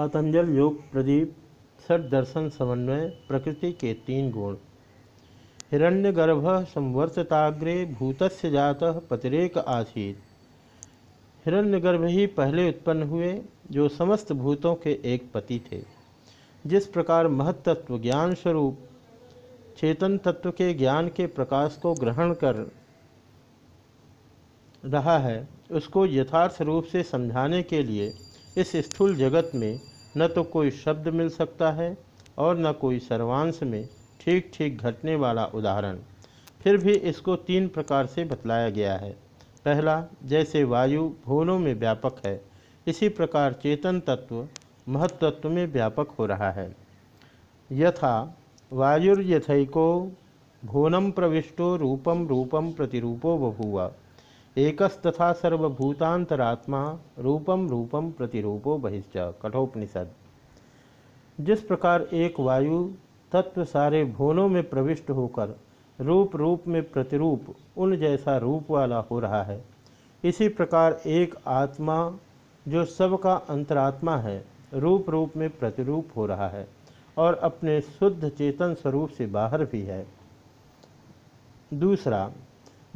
पातंजल योग प्रदीप षट दर्शन समन्वय, प्रकृति के तीन गुण। हिरण्यगर्भ संवर्तताग्रे भूतस्य जातः पतिरेक आसीत। हिरण्यगर्भ ही पहले उत्पन्न हुए, जो समस्त भूतों के एक पति थे। जिस प्रकार महत्त्व ज्ञान स्वरूप, चेतन तत्व के ज्ञान के प्रकाश को ग्रहण कर रहा है, उसको यथार्थ रूप से समझाने के लिए इस स्थूल जगत में न तो कोई शब्द मिल सकता है और न कोई सर्वांश में ठीक ठीक घटने वाला उदाहरण। फिर भी इसको तीन प्रकार से बतलाया गया है। पहला, जैसे वायु भूलों में व्यापक है, इसी प्रकार चेतन तत्व महत्त्व में व्यापक हो रहा है। यथा, वायुर्यथको भुवनम प्रविष्टो रूपम रूपम प्रतिरूपो बभूव। एकस्तथा सर्वभूतांतरात्मा रूपम रूपम प्रतिरूपो बहिश्च, कठोपनिषद। जिस प्रकार एक वायु तत्व सारे भुवनों में प्रविष्ट होकर रूप रूप में प्रतिरूप उन जैसा रूप वाला हो रहा है, इसी प्रकार एक आत्मा जो सबका अंतरात्मा है, रूप रूप में प्रतिरूप हो रहा है और अपने शुद्ध चेतन स्वरूप से बाहर भी है। दूसरा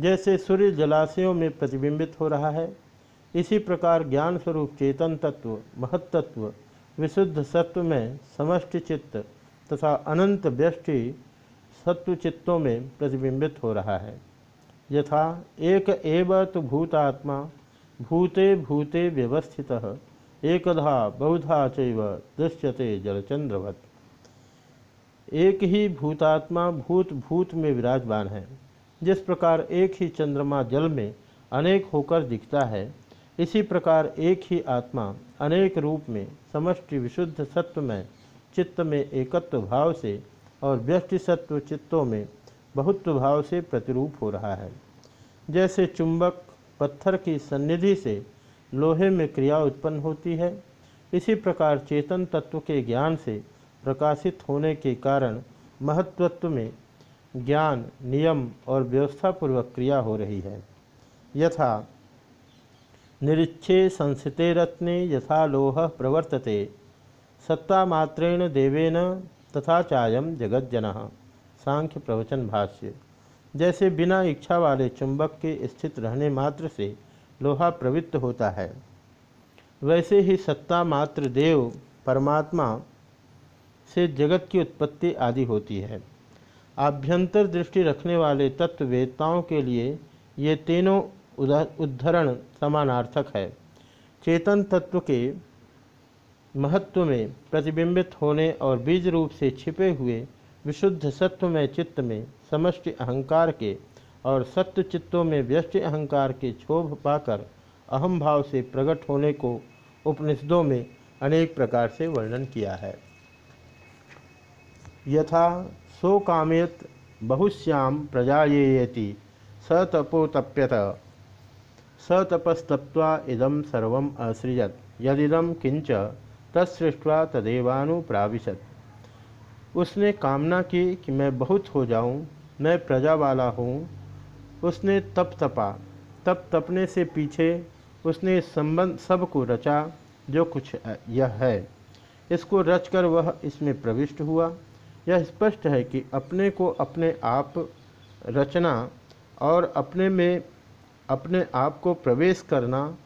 जैसे सूर्य जलाशयों में प्रतिबिंबित हो रहा है, इसी प्रकार ज्ञान स्वरूप चेतन तत्व महत्त्व विशुद्ध सत्व में समष्टि चित्त तथा अनंत व्यष्टि सत्व चित्तों में प्रतिबिंबित हो रहा है। यथा एक एव तो भूतात्मा, भूते भूते व्यवस्थित, एकधा बहुधा चैव दृश्यते जलचंद्रवत। एक ही भूतात्मा भूत भूत में विराजमान है। जिस प्रकार एक ही चंद्रमा जल में अनेक होकर दिखता है, इसी प्रकार एक ही आत्मा अनेक रूप में समष्टि विशुद्ध सत्व में, चित्त में एकत्व भाव से और व्यष्टि सत्व चित्तों में बहुत्व भाव से प्रतिरूप हो रहा है। जैसे चुंबक पत्थर की सन्निधि से लोहे में क्रिया उत्पन्न होती है, इसी प्रकार चेतन तत्व के ज्ञान से प्रकाशित होने के कारण महत्वत्व में ज्ञान, नियम और व्यवस्थापूर्वक क्रिया हो रही है। यथा निरीक्षे संस्थिते रत्ने यथा लोह प्रवर्तते सत्तामात्रेण देवेन तथा चायम जगज्जन। सांख्य प्रवचन भाष्य। जैसे बिना इच्छा वाले चुंबक के स्थित रहने मात्र से लोहा प्रवृत्त होता है, वैसे ही सत्ता मात्र देव, परमात्मा से जगत की उत्पत्ति आदि होती है। आभ्यंतर दृष्टि रखने वाले तत्ववेदताओं के लिए ये तीनों उद्धरण समानार्थक है। चेतन तत्व के महत्व में प्रतिबिंबित होने और बीज रूप से छिपे हुए विशुद्ध सत्व में चित्त में समष्टि अहंकार के और सत्य चित्तों में व्यष्टि अहंकार के क्षोभ पाकर अहम भाव से प्रकट होने को उपनिषदों में अनेक प्रकार से वर्णन किया है। यथा सो कामेत बहुश्याम प्रजाएति स तपोतप्यत स तपस्तप्वा इदम सर्व असृजत यदिदम किंच तत्सृष्टवा तदेवानुप्राविशत। उसने कामना की कि मैं बहुत हो जाऊँ, मैं प्रजा वाला हूँ। उसने तप तपा। तप तपने से पीछे उसने संबंध सबको रचा जो कुछ यह है। इसको रचकर वह इसमें प्रविष्ट हुआ। यह स्पष्ट है कि अपने को अपने आप रचना और अपने में अपने आप को प्रवेश करना,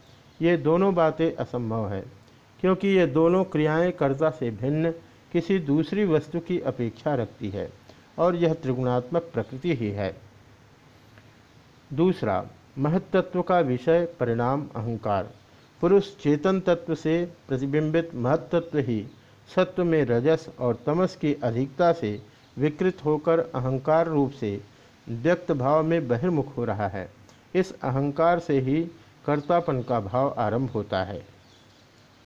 ये दोनों बातें असंभव है, क्योंकि ये दोनों क्रियाएँ कर्ता से भिन्न किसी दूसरी वस्तु की अपेक्षा रखती है, और यह त्रिगुणात्मक प्रकृति ही है। दूसरा महत्त्व का विषय परिणाम अहंकार। पुरुष चेतन तत्व से प्रतिबिंबित महत्त्व ही सत्व में रजस और तमस की अधिकता से विकृत होकर अहंकार रूप से व्यक्त भाव में बहिर्मुख हो रहा है। इस अहंकार से ही कर्तापन का भाव आरंभ होता है।